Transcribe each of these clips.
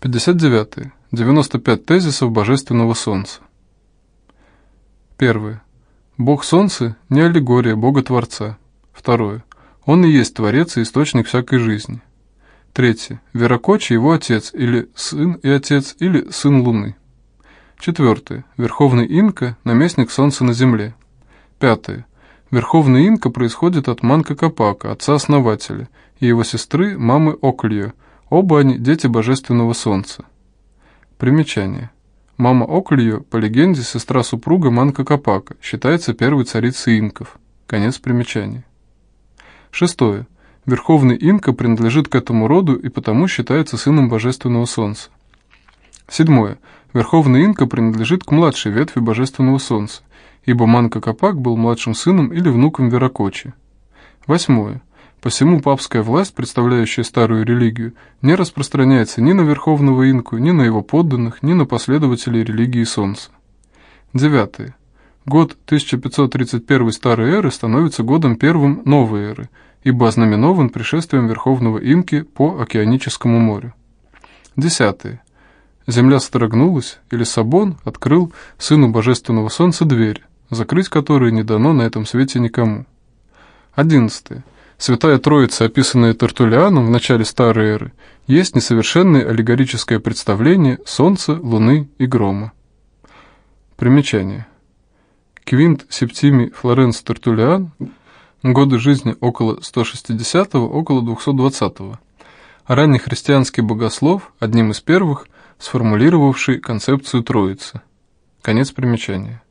59. 95 тезисов Божественного Солнца. Первое. Бог Солнца не аллегория Бога Творца. Второе. Он и есть Творец и источник всякой жизни. Третье. Веракочи его отец, или сын и отец, или сын Луны. Четвертое. Верховный Инка – наместник Солнца на Земле. Пятое. Верховный Инка происходит от Манка Капака, отца-основателя, и его сестры, мамы Оклио – Оба они дети Божественного Солнца. Примечание. Мама Оклио, по легенде, сестра супруга Манка Капака, считается первой царицей инков. Конец примечания. Шестое. Верховный инка принадлежит к этому роду и потому считается сыном Божественного Солнца. Седьмое. Верховный инка принадлежит к младшей ветви Божественного Солнца, ибо Манка Капак был младшим сыном или внуком Веракочи. Восьмое. Посему папская власть, представляющая старую религию, не распространяется ни на верховного инку, ни на его подданных, ни на последователей религии Солнца. Девятое. Год 1531 старой эры становится годом первым новой эры, ибо ознаменован пришествием верховного инки по Океаническому морю. Десятое. Земля строгнулась, и Лиссабон открыл сыну божественного солнца дверь, закрыть которую не дано на этом свете никому. Одиннадцатое. Святая Троица, описанная Тертулианом в начале Старой Эры, есть несовершенное аллегорическое представление Солнца, Луны и Грома. Примечание. Квинт Септимий Флоренс Тертулиан, годы жизни около 160-го, около 220-го. Ранний христианский богослов, одним из первых, сформулировавший концепцию Троицы. Конец примечания.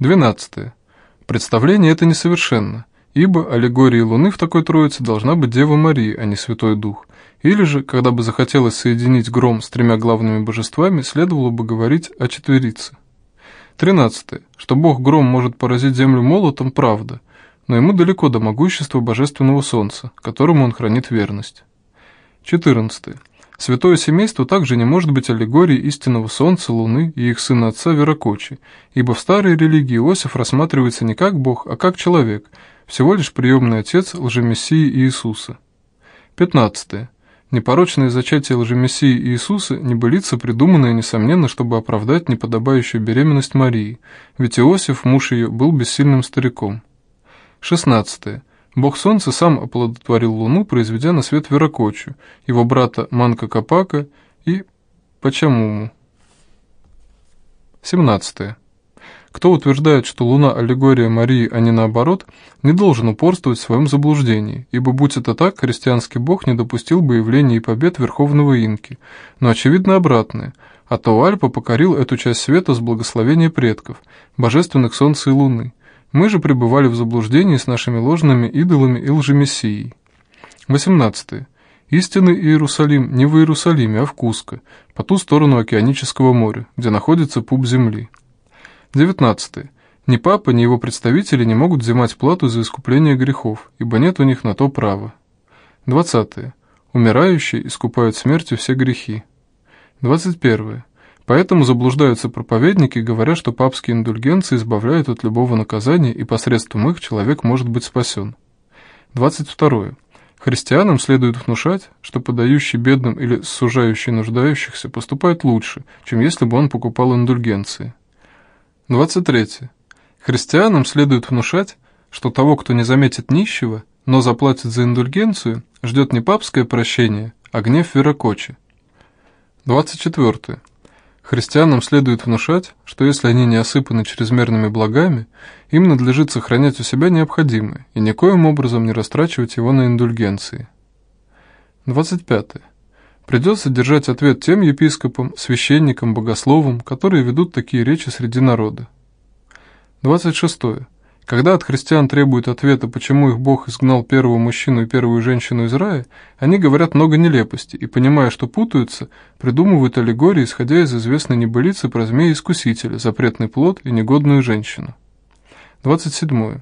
12. Представление это несовершенно – Ибо аллегорией Луны в такой троице должна быть Дева Мария, а не Святой Дух. Или же, когда бы захотелось соединить гром с тремя главными божествами, следовало бы говорить о четверице. 13. Что Бог гром может поразить землю молотом, правда, но ему далеко до могущества божественного солнца, которому он хранит верность. 14. Святое семейство также не может быть аллегорией истинного солнца, луны и их сына отца Веракочи, ибо в старой религии Иосиф рассматривается не как Бог, а как человек – всего лишь приемный отец лжемессии Иисуса. 15. Непорочное зачатие лжемессии Иисуса – небылица, придуманная, несомненно, чтобы оправдать неподобающую беременность Марии, ведь Иосиф, муж ее, был бессильным стариком. 16. Бог Солнца сам оплодотворил Луну, произведя на свет Веракочу, его брата Манка Капака и Пачамуму. 17. Кто утверждает, что Луна – аллегория Марии, а не наоборот, не должен упорствовать в своем заблуждении, ибо будь это так, христианский бог не допустил бы явления и побед Верховного Инки, но очевидно обратное – а Тауальпа покорил эту часть света с благословения предков, божественных Солнца и Луны. Мы же пребывали в заблуждении с нашими ложными идолами и лжемессией. 18. Истинный Иерусалим не в Иерусалиме, а в Куско, по ту сторону Океанического моря, где находится пуп земли. 19. Ни папа, ни его представители не могут взимать плату за искупление грехов, ибо нет у них на то права. 20. Умирающие искупают смертью все грехи. 21. Поэтому заблуждаются проповедники, говоря, что папские индульгенции избавляют от любого наказания, и посредством их человек может быть спасен. 22. Христианам следует внушать, что подающий бедным или сужающий нуждающихся поступает лучше, чем если бы он покупал индульгенции. 23. Христианам следует внушать, что того, кто не заметит нищего, но заплатит за индульгенцию, ждет не папское прощение, а гнев Веракочи. 24. Христианам следует внушать, что если они не осыпаны чрезмерными благами, им надлежит сохранять у себя необходимое и никоим образом не растрачивать его на индульгенции. 25. Придется держать ответ тем епископам, священникам, богословам, которые ведут такие речи среди народа. 26. Когда от христиан требуют ответа, почему их Бог изгнал первого мужчину и первую женщину из рая, они говорят много нелепости и, понимая, что путаются, придумывают аллегории, исходя из известной небылицы про змея-искусителя, запретный плод и негодную женщину. 27.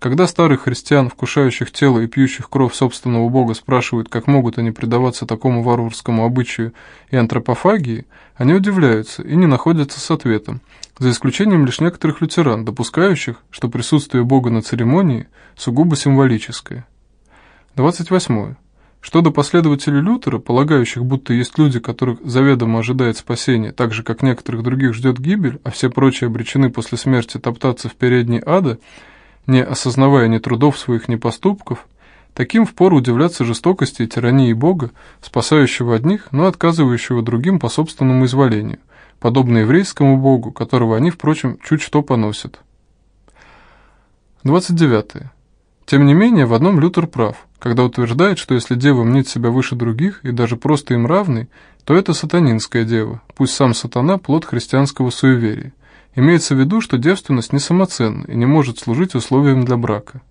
Когда старых христиан, вкушающих тело и пьющих кровь собственного бога, спрашивают, как могут они предаваться такому варварскому обычаю и антропофагии, они удивляются и не находятся с ответом, за исключением лишь некоторых лютеран, допускающих, что присутствие бога на церемонии сугубо символическое. 28. Что до последователей Лютера, полагающих, будто есть люди, которых заведомо ожидает спасение, так же, как некоторых других ждет гибель, а все прочие обречены после смерти топтаться в передней ада, не осознавая ни трудов своих, ни поступков, таким впору удивляться жестокости и тирании Бога, спасающего одних, но отказывающего другим по собственному изволению, подобно еврейскому Богу, которого они, впрочем, чуть что поносят. 29. Тем не менее, в одном Лютер прав, когда утверждает, что если дева мнит себя выше других и даже просто им равной, то это сатанинская дева, пусть сам сатана – плод христианского суеверия. Имеется в виду, что девственность не самоценна и не может служить условием для брака.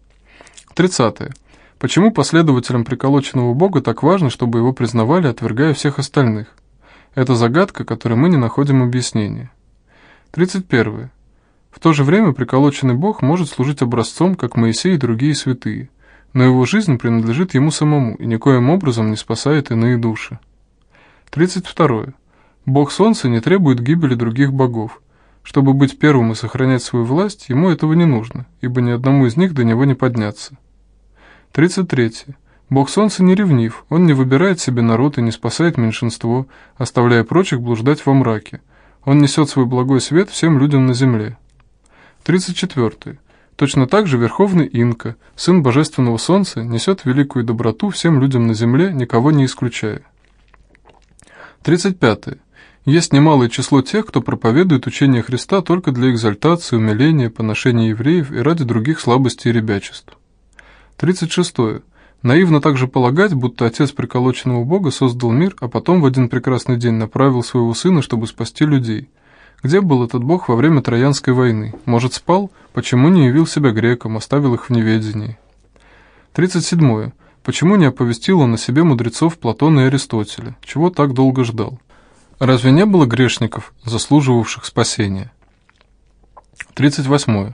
30. Почему последователям приколоченного Бога так важно, чтобы его признавали, отвергая всех остальных? Это загадка, которой мы не находим объяснения. 31. В то же время приколоченный Бог может служить образцом, как Моисей и другие святые, но его жизнь принадлежит ему самому и никоим образом не спасает иные души. 32. Бог Солнца не требует гибели других богов. Чтобы быть первым и сохранять свою власть, ему этого не нужно, ибо ни одному из них до него не подняться. 33. Бог Солнца не ревнив, он не выбирает себе народ и не спасает меньшинство, оставляя прочих блуждать во мраке. Он несет свой благой свет всем людям на земле. 34. Точно так же Верховный Инка, сын Божественного Солнца, несет великую доброту всем людям на земле, никого не исключая. 35. Есть немалое число тех, кто проповедует учение Христа только для экзальтации, умиления, поношения евреев и ради других слабостей и ребячеств. 36. Наивно также полагать, будто отец приколоченного Бога создал мир, а потом в один прекрасный день направил своего сына, чтобы спасти людей. Где был этот бог во время Троянской войны? Может, спал? Почему не явил себя грекам, оставил их в неведении? 37. Почему не оповестил он о себе мудрецов Платона и Аристотеля? Чего так долго ждал? Разве не было грешников, заслуживавших спасения? 38.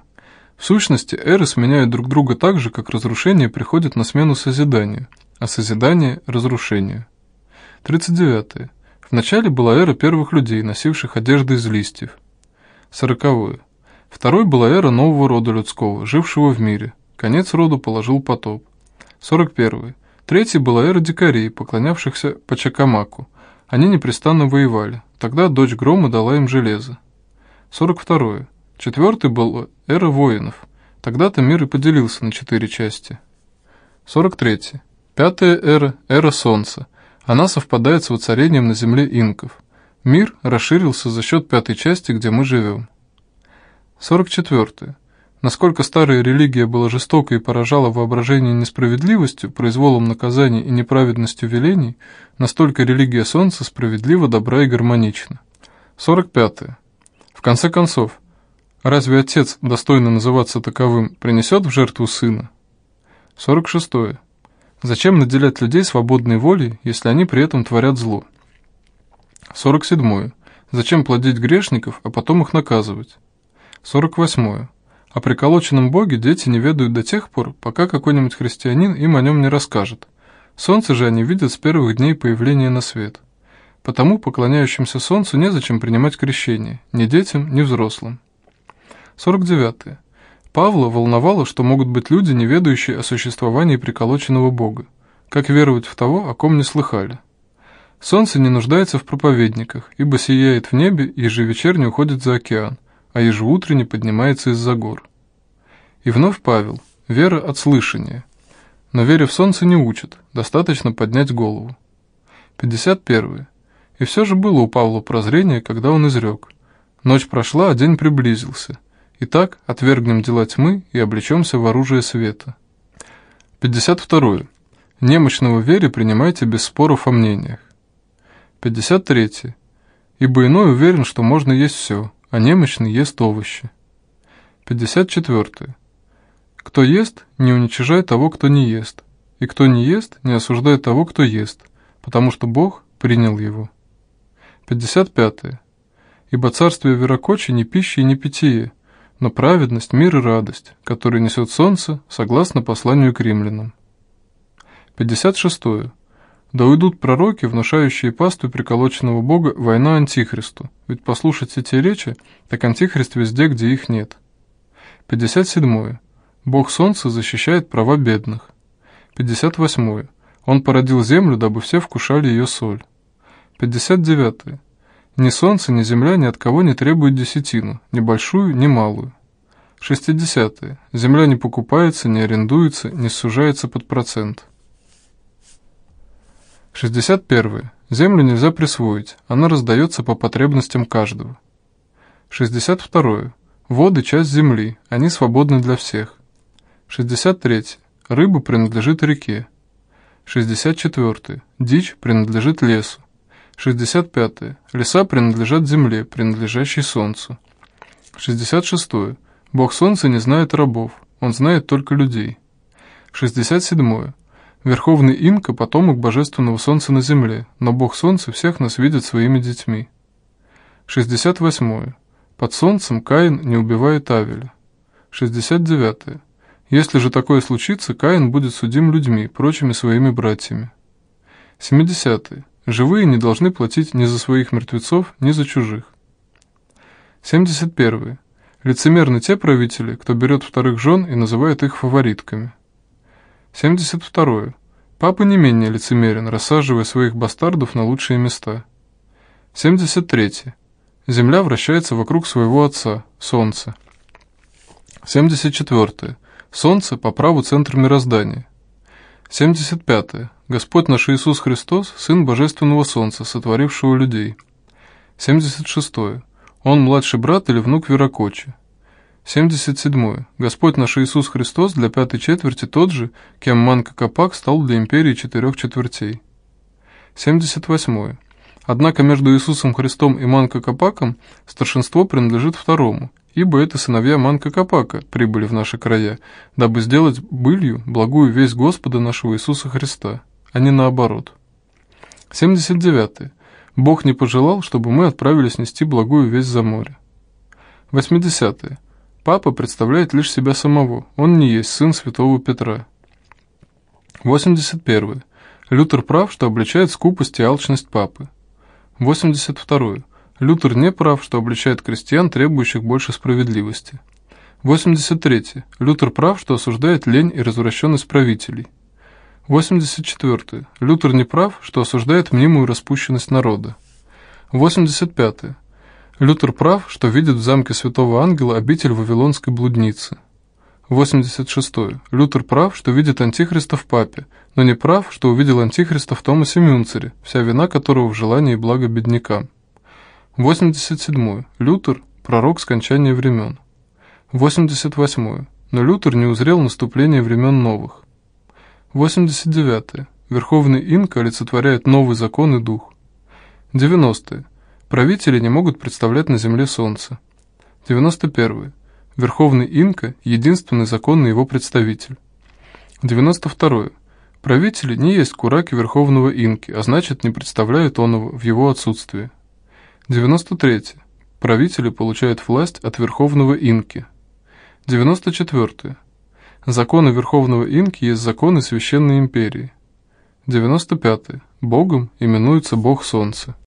В сущности, эры сменяют друг друга так же, как разрушение приходит на смену созиданию, а созидание – разрушению. 39. Вначале была эра первых людей, носивших одежды из листьев. Сороковое. Второй была эра нового рода людского, жившего в мире. Конец роду положил потоп. Сорок первый. Третий была эра дикарей, поклонявшихся Пачакамаку. Они непрестанно воевали. Тогда дочь Грома дала им железо. Сорок второе. Четвертый был эра воинов. Тогда-то мир и поделился на четыре части. Сорок третий. Пятая эра – эра Солнца – она совпадает с воцарением на земле инков. Мир расширился за счет пятой части, где мы живем. 44. Насколько старая религия была жестокой и поражала воображение несправедливостью, произволом наказаний и неправедностью велений, настолько религия Солнца справедлива, добра и гармонична. 45. В конце концов, разве отец, достойно называться таковым, принесет в жертву сына? 46. Зачем наделять людей свободной волей, если они при этом творят зло? 47. Зачем плодить грешников, а потом их наказывать? 48. О приколоченном Боге дети не ведают до тех пор, пока какой-нибудь христианин им о нем не расскажет. Солнце же они видят с первых дней появления на свет. Потому поклоняющимся солнцу незачем принимать крещение, ни детям, ни взрослым. 49. Павла волновало, что могут быть люди, не ведающие о существовании приколоченного Бога. Как веровать в того, о ком не слыхали? Солнце не нуждается в проповедниках, ибо сияет в небе и ежевечерне уходит за океан, а ежеутренне поднимается из-за гор. И вновь Павел. Вера от слышания. Но вере в солнце не учат, достаточно поднять голову. 51. И все же было у Павла прозрение, когда он изрек. Ночь прошла, а день приблизился. Итак, отвергнем дела тьмы и облечемся в оружие света. 52. Немощного вере принимайте без споров о мнениях. 53. Ибо иной уверен, что можно есть все, а немощный ест овощи. 54. Кто ест, не уничижай того, кто не ест, и кто не ест, не осуждай того, кто ест, потому что Бог принял его. 55. Ибо царствие верокочи не пища и не питье, но праведность, мир и радость, которые несет солнце, согласно посланию к римлянам. 56. Да уйдут пророки, внушающие пастве приколоченного Бога войну Антихристу, ведь послушать эти речи, так Антихрист везде, где их нет. 57. Бог Солнца защищает права бедных. 58. Он породил землю, дабы все вкушали ее соль. 59. -е. Ни солнце, ни земля ни от кого не требуют десятину, ни большую, ни малую. 60. -е. Земля не покупается, не арендуется, не сужается под процент. 61. Землю нельзя присвоить, она раздается по потребностям каждого. 62. Воды – часть земли, они свободны для всех. 63. Рыба принадлежит реке. 64. Дичь принадлежит лесу. 65. Леса принадлежат земле, принадлежащей солнцу. 66. Бог солнца не знает рабов, он знает только людей. 67. Верховный Инка – потомок божественного солнца на земле, но Бог солнца всех нас видит своими детьми. 68. Под солнцем Каин не убивает Авеля. 69. Если же такое случится, Каин будет судим людьми, прочими своими братьями. 70. Живые не должны платить ни за своих мертвецов, ни за чужих. 71. Лицемерны те правители, кто берет вторых жен и называет их фаворитками. 72. Папа не менее лицемерен, рассаживая своих бастардов на лучшие места. 73. Земля вращается вокруг своего отца, Солнца. 74. Солнце по праву центр мироздания. 75. Господь наш Иисус Христос, Сын Божественного Солнца, сотворившего людей. 76. Он младший брат или внук Веракочи. 77. Господь наш Иисус Христос для пятой четверти тот же, кем Манка Капак стал для империи четырех четвертей. 78. Однако между Иисусом Христом и Манко Капаком старшинство принадлежит второму, ибо это сыновья Манка Капака прибыли в наши края, дабы сделать былью благую весть Господа нашего Иисуса Христа, а не наоборот. 79. Бог не пожелал, чтобы мы отправились нести благую весть за море. 80. Папа представляет лишь себя самого, он не есть сын святого Петра. 81. Лютер прав, что обличает скупость и алчность папы. 82. Лютер не прав, что обличает крестьян, требующих больше справедливости. 83. Лютер прав, что осуждает лень и развращенность правителей. 84. Лютер не прав, что осуждает мнимую распущенность народа. 85. Лютер прав, что видит в замке святого ангела обитель вавилонской блудницы. 86. Лютер прав, что видит антихриста в папе, но не прав, что увидел антихриста в Томасе Мюнцере, вся вина которого в желании блага беднякам. 87. Лютер – пророк скончания времен. 88. Но Лютер не узрел наступления времен новых. 89. Верховный инка олицетворяет новый закон и дух. 90. Правители не могут представлять на земле солнце. 91. Верховный инка – единственный законный его представитель. 92. Правители не есть кураки Верховного инки, а значит не представляют он в его отсутствии. 93. Правители получают власть от Верховного инки. 94. Законы Верховного инки есть законы Священной империи. 95. Богом именуется Бог Солнца.